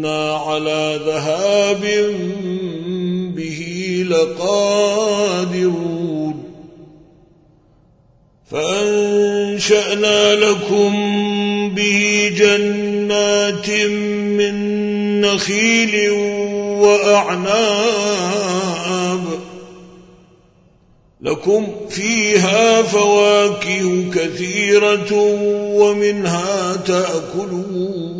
وإنا على ذهاب به لقادرون فأنشأنا لكم به جنات من نخيل وأعناب لكم فيها فواكه كثيرة ومنها تأكلون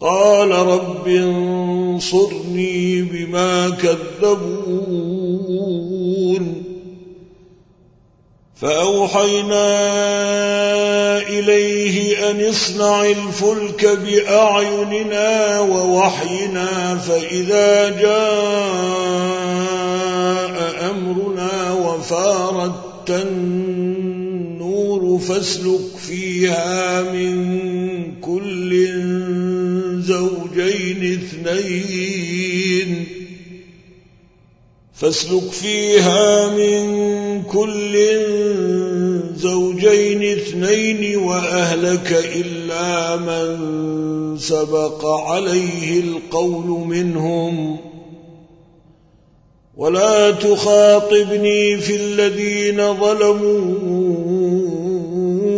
قال رب انصرني بما كذبون. فأوحينا إليه أن اصنع الفلك بأعيننا ووحينا فإذا جاء أمرنا وفارت النور فاسلك فيها من كل زوجين اثنين. فاسلك فيها من كل زوجين اثنين وأهلك إلا من سبق عليه القول منهم. ولا تخاطبني في الذين ظلموا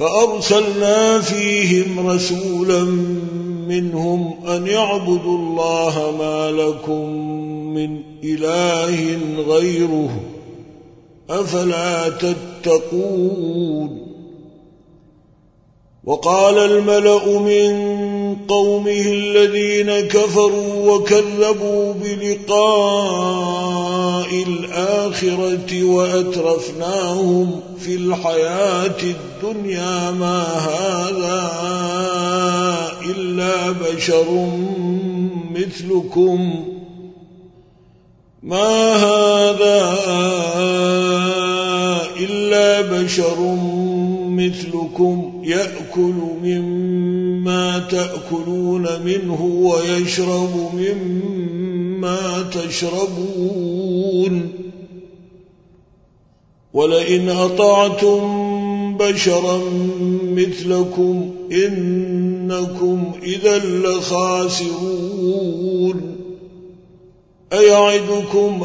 فأرسلنا فيهم رسولا منهم أن يعبدوا الله ما لكم من إله غيره أفلا تتقون وقال الملأ من قومه الذين كفروا وكذبوا بلقاء الآخرة وأترفناهم في الحياة الدنيا ما هذا إلا بشر مثلكم ما هذا إلا بشر مثلكم يأكل مما تأكلون منه ويشرب مما تشربون. ولئن أطعتم بشرا مثلكم إنكم إذا لخاسرون. أيعدكم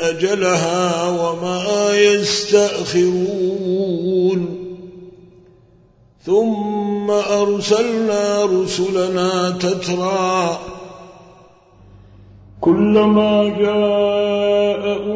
أجلها وما يستأخرون. ثم أرسلنا رسلنا تترى. كلما جاء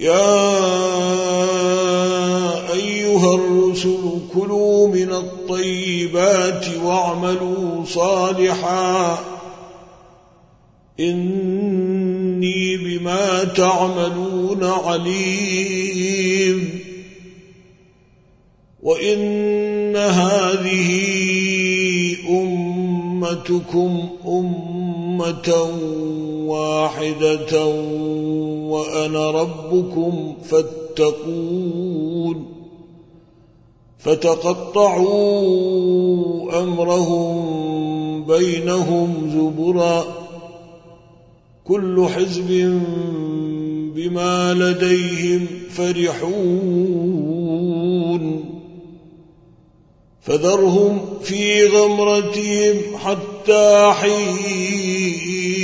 يا أيها الرسل كلوا من الطيبات واعملوا صالحا. إني بما تعملون عليم. وإن هذه أمتكم أمة واحدة وأنا ربكم فاتقون فتقطعوا أمرهم بينهم زبرا كل حزب بما لديهم فرحون فذرهم في غمرتهم حتى حين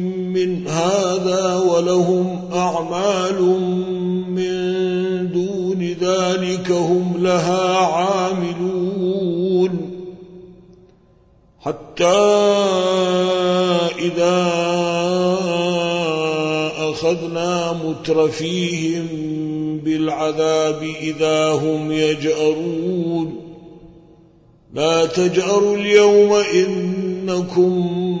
من هذا ولهم أعمال من دون ذلك هم لها عاملون. حتى إذا أخذنا مترفيهم بالعذاب إذا هم يجأرون. لا تجأروا اليوم إنكم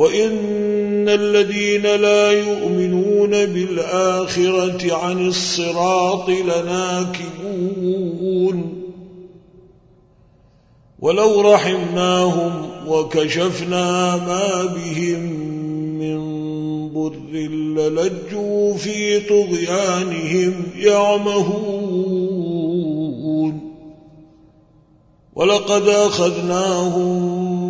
وإن الذين لا يؤمنون بالآخرة عن الصراط لناكبون ولو رحمناهم وكشفنا ما بهم من ضر للجوا في طغيانهم يعمهون ولقد أخذناهم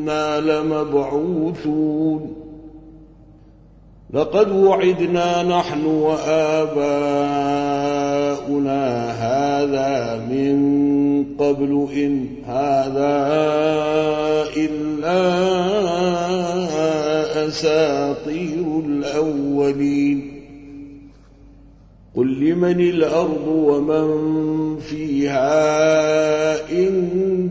إنا لمبعوثون. لقد وعدنا نحن وآباؤنا هذا من قبل إن هذا إلا أساطير الأولين. قل لمن الأرض ومن فيها إن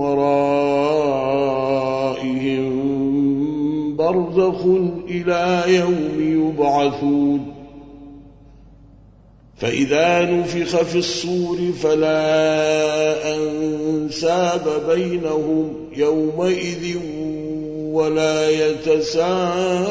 ورائهم برزخ إلى يوم يبعثون فإذا نفخ في الصور فلا أنساب بينهم يومئذ ولا يتساءلون